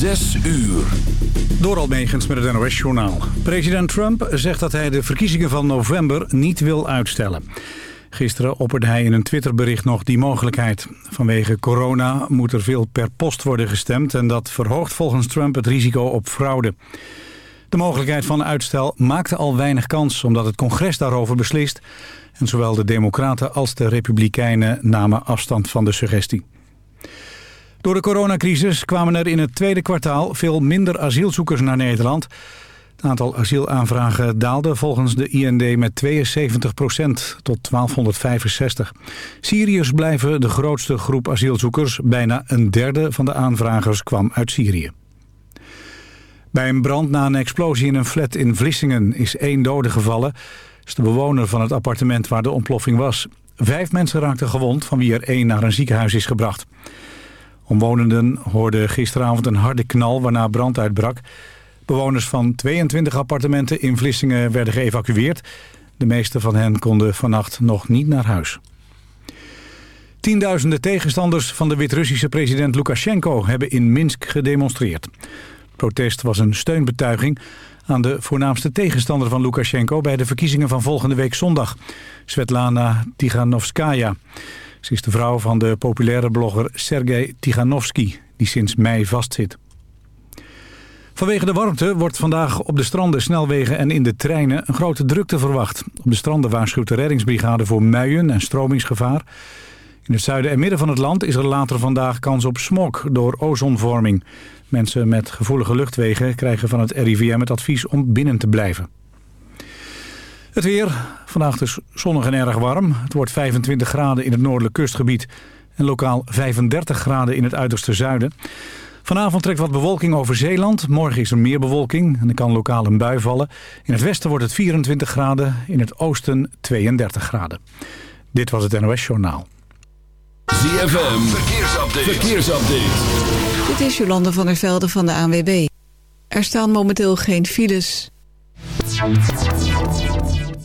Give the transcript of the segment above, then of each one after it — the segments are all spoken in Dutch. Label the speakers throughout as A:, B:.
A: Zes uur.
B: Door Almegens met het NOS-journaal. President Trump zegt dat hij de verkiezingen van november niet wil uitstellen. Gisteren opperde hij in een Twitterbericht nog die mogelijkheid. Vanwege corona moet er veel per post worden gestemd... en dat verhoogt volgens Trump het risico op fraude. De mogelijkheid van uitstel maakte al weinig kans... omdat het congres daarover beslist... en zowel de democraten als de republikeinen namen afstand van de suggestie. Door de coronacrisis kwamen er in het tweede kwartaal veel minder asielzoekers naar Nederland. Het aantal asielaanvragen daalde volgens de IND met 72% tot 1265. Syriërs blijven de grootste groep asielzoekers. Bijna een derde van de aanvragers kwam uit Syrië. Bij een brand na een explosie in een flat in Vlissingen is één dode gevallen. Dat is de bewoner van het appartement waar de ontploffing was. Vijf mensen raakten gewond, van wie er één naar een ziekenhuis is gebracht. Omwonenden hoorden gisteravond een harde knal waarna brand uitbrak. Bewoners van 22 appartementen in Vlissingen werden geëvacueerd. De meeste van hen konden vannacht nog niet naar huis. Tienduizenden tegenstanders van de Wit-Russische president Lukashenko hebben in Minsk gedemonstreerd. Het protest was een steunbetuiging aan de voornaamste tegenstander van Lukashenko bij de verkiezingen van volgende week zondag, Svetlana Tiganovskaya. Ze is de vrouw van de populaire blogger Sergei Tiganovsky, die sinds mei vastzit. Vanwege de warmte wordt vandaag op de stranden, snelwegen en in de treinen een grote drukte verwacht. Op de stranden waarschuwt de reddingsbrigade voor muien en stromingsgevaar. In het zuiden en midden van het land is er later vandaag kans op smog door ozonvorming. Mensen met gevoelige luchtwegen krijgen van het RIVM het advies om binnen te blijven. Het weer. Vandaag dus zonnig en erg warm. Het wordt 25 graden in het noordelijk kustgebied en lokaal 35 graden in het uiterste zuiden. Vanavond trekt wat bewolking over Zeeland. Morgen is er meer bewolking en er kan lokaal een bui vallen. In het westen wordt het 24 graden, in het oosten 32 graden. Dit was het NOS Journaal.
A: ZFM, verkeersupdate. verkeersupdate.
C: Dit is Jolande van der Velde van de ANWB. Er staan momenteel geen files.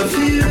D: I feel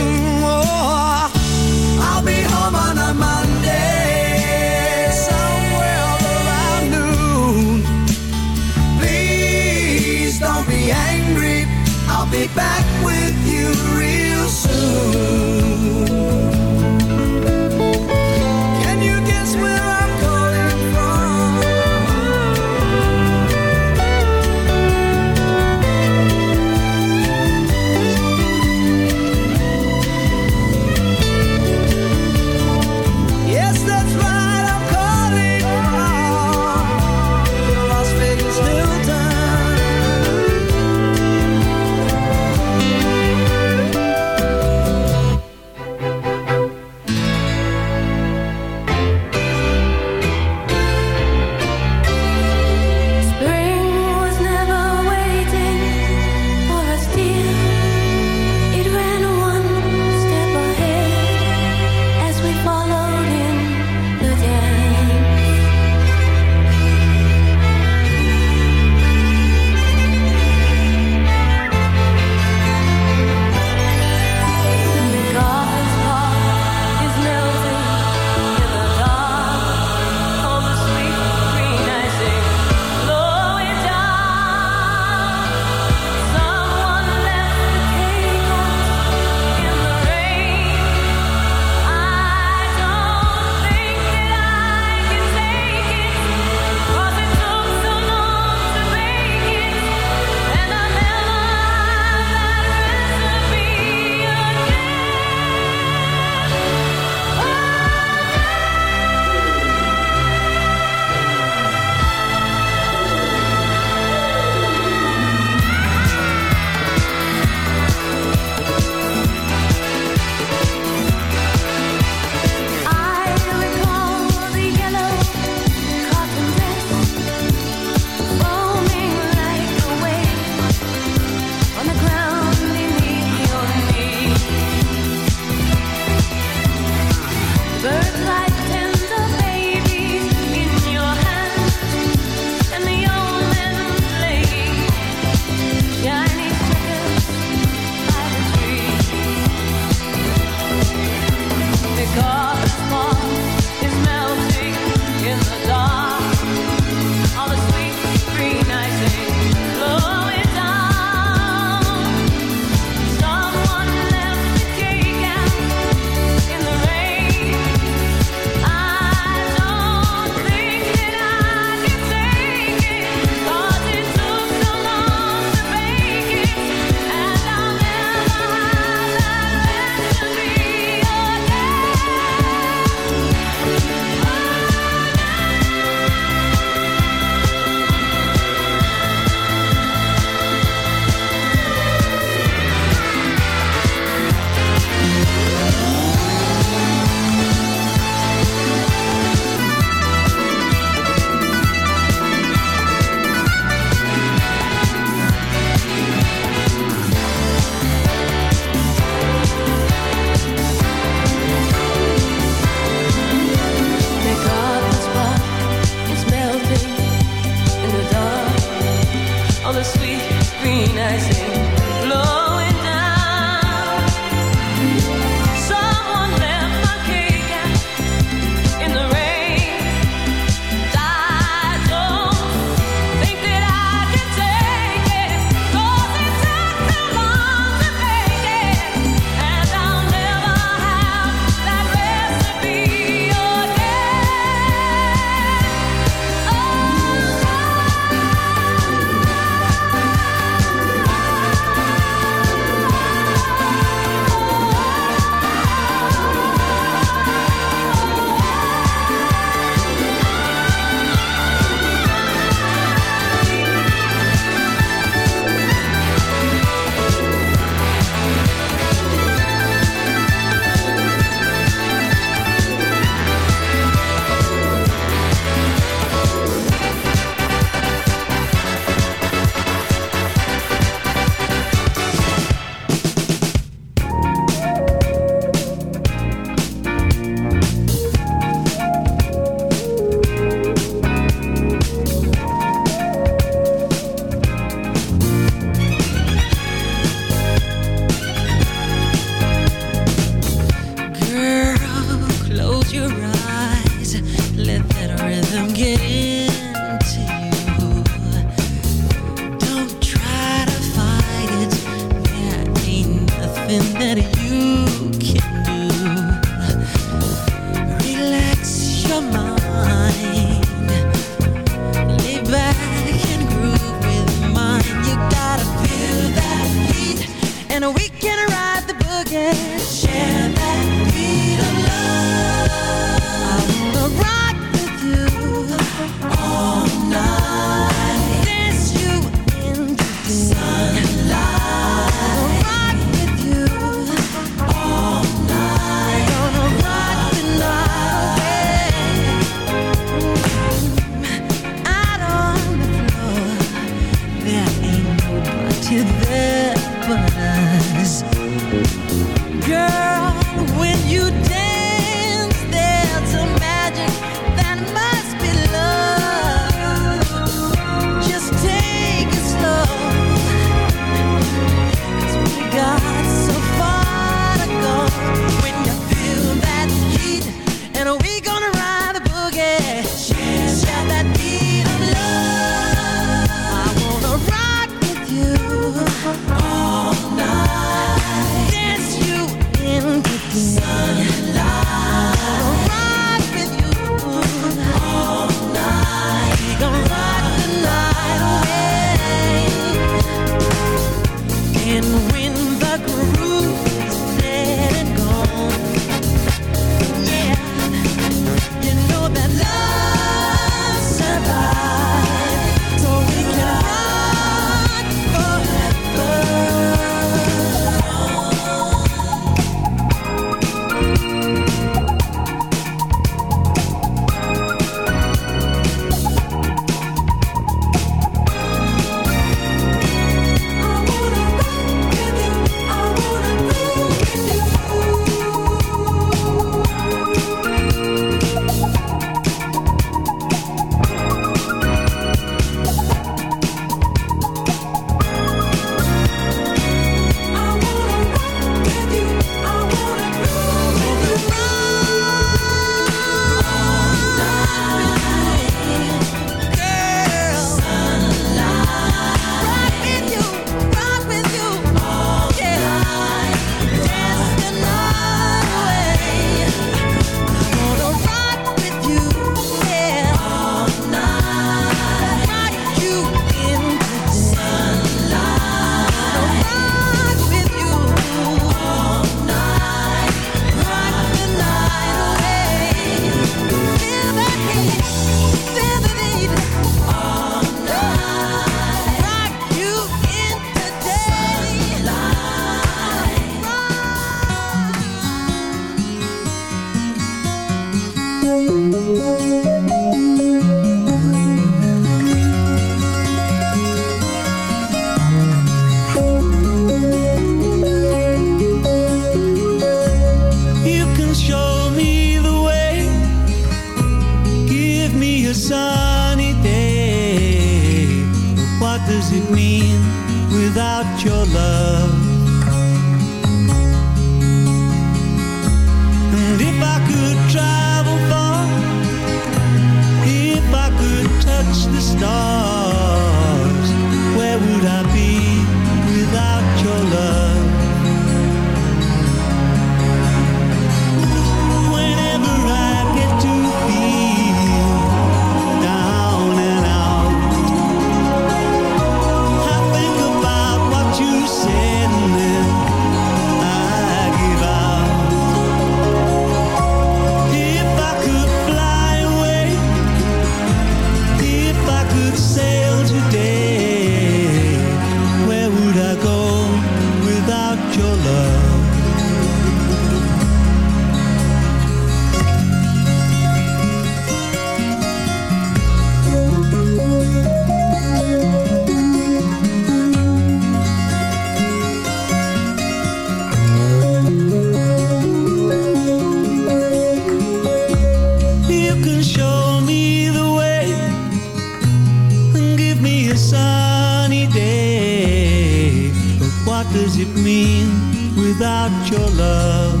D: day. But what does it mean without your love?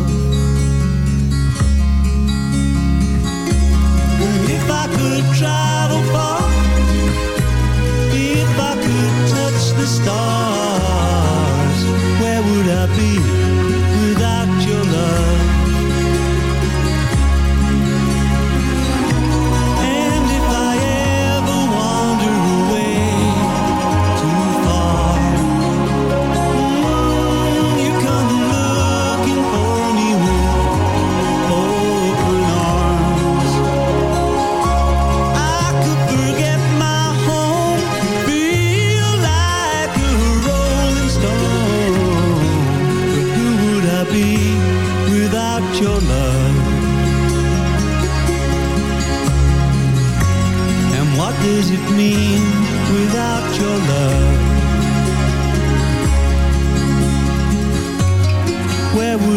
D: If I could travel far, if I could touch the stars.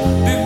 E: Because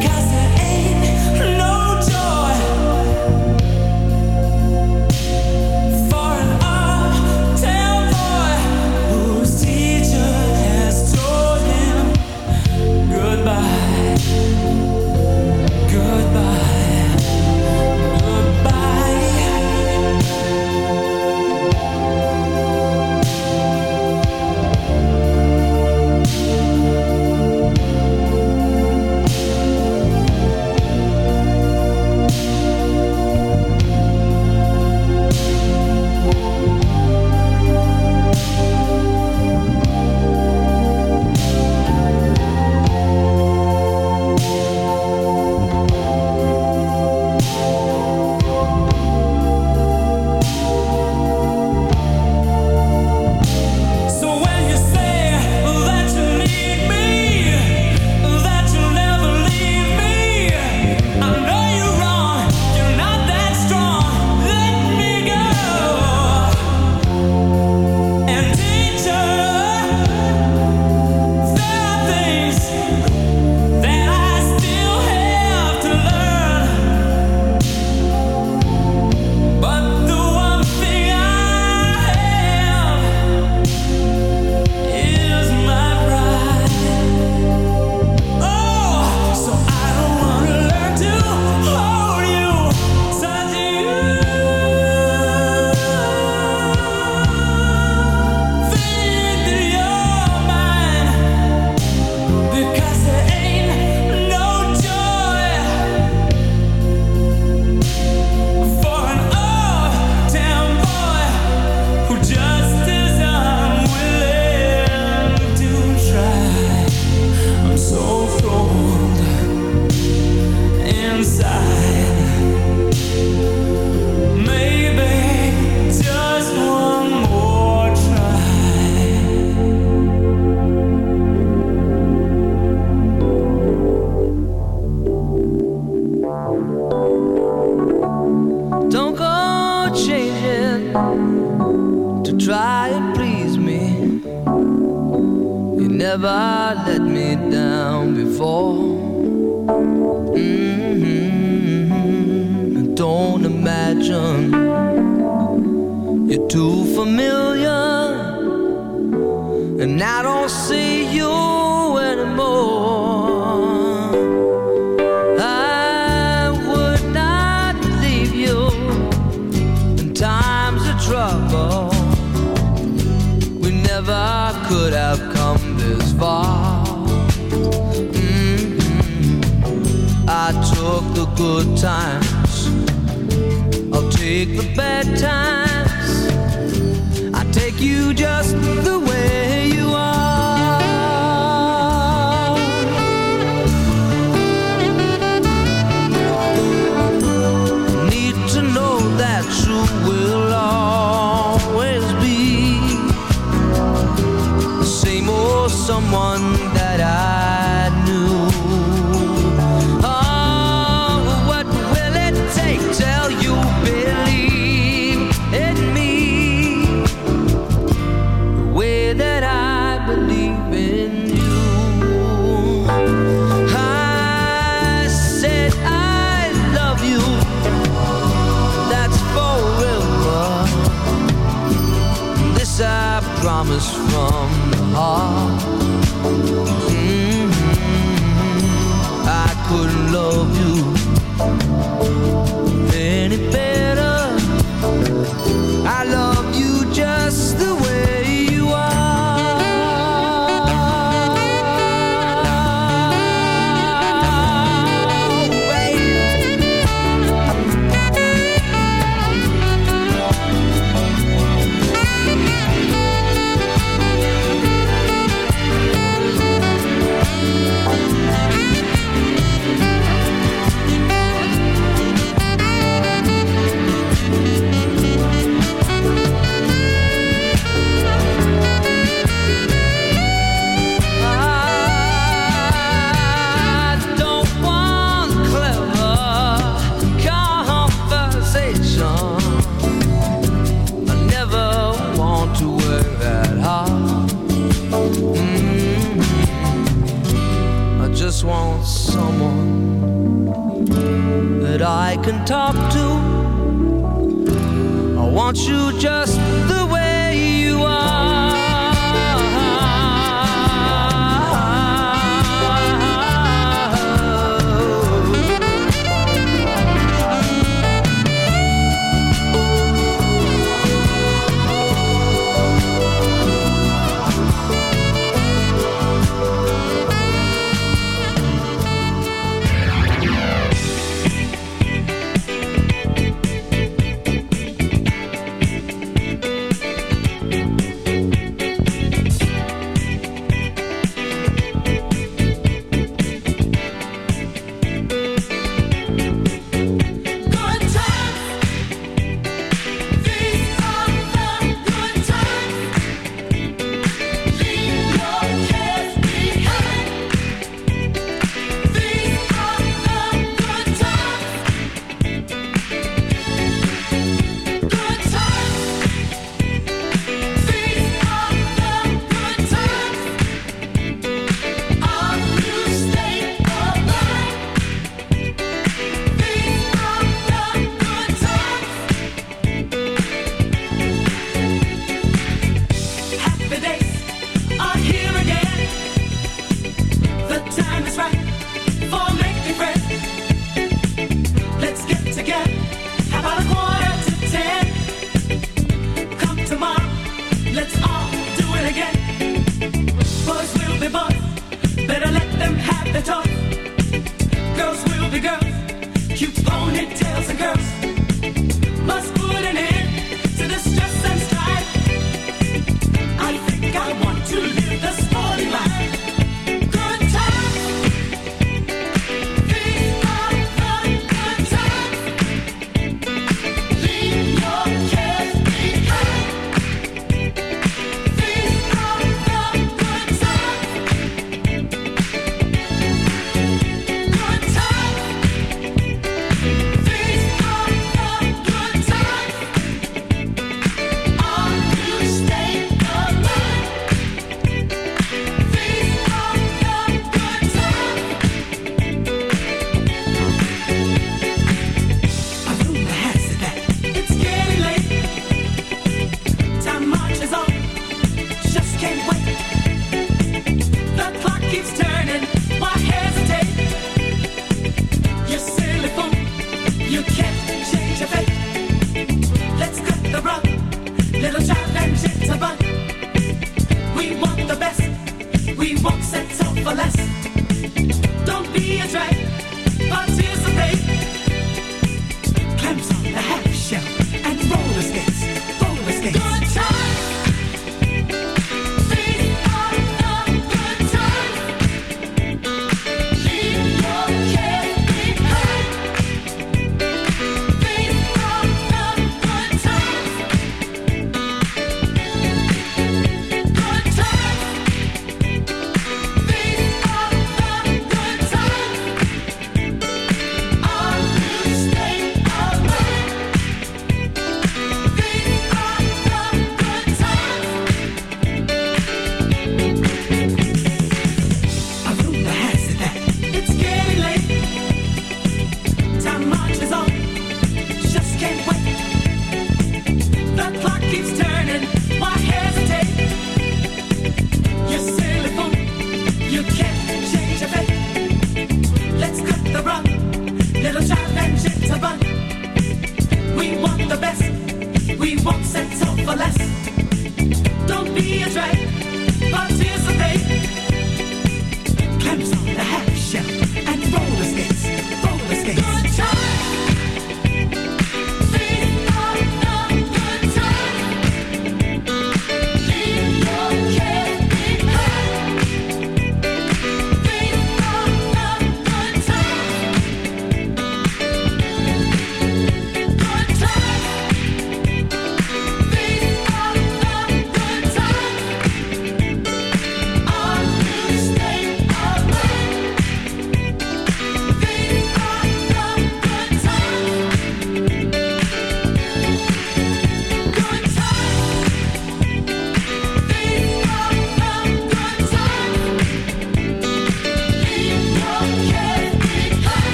E: promise from the heart. Mm -hmm. I
F: could love. Won't you
G: just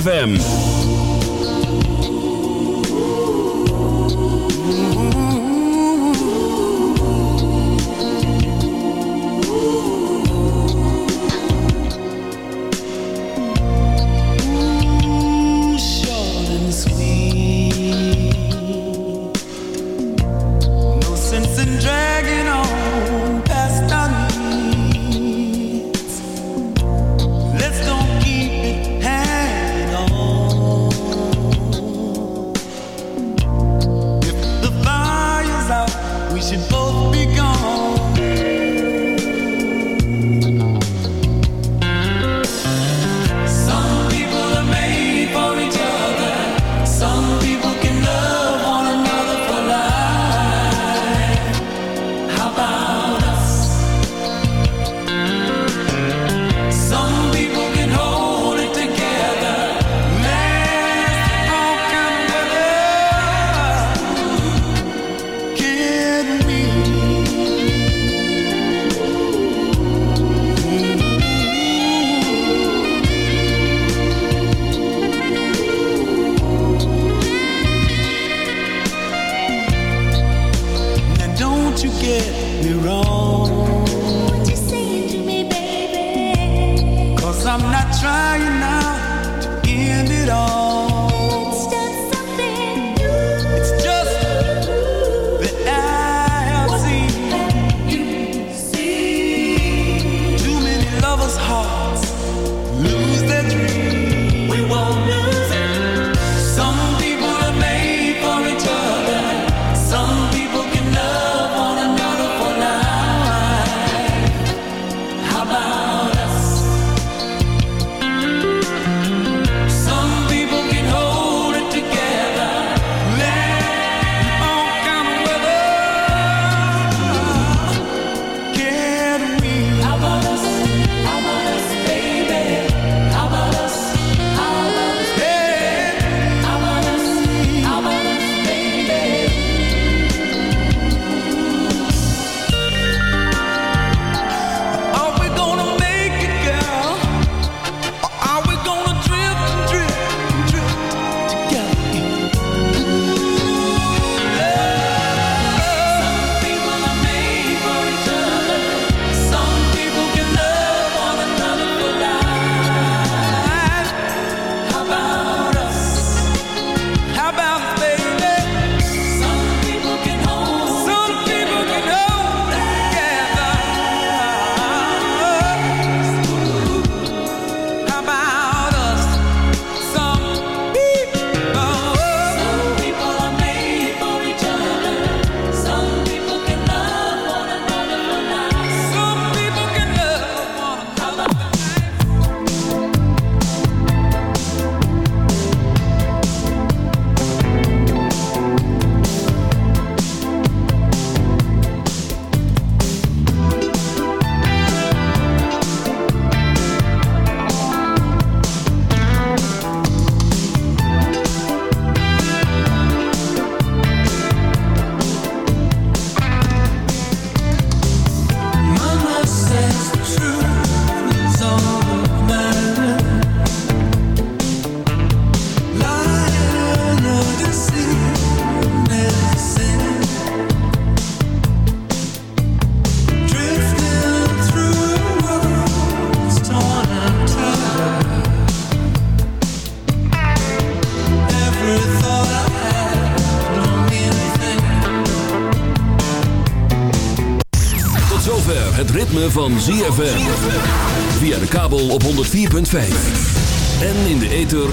G: ZFM.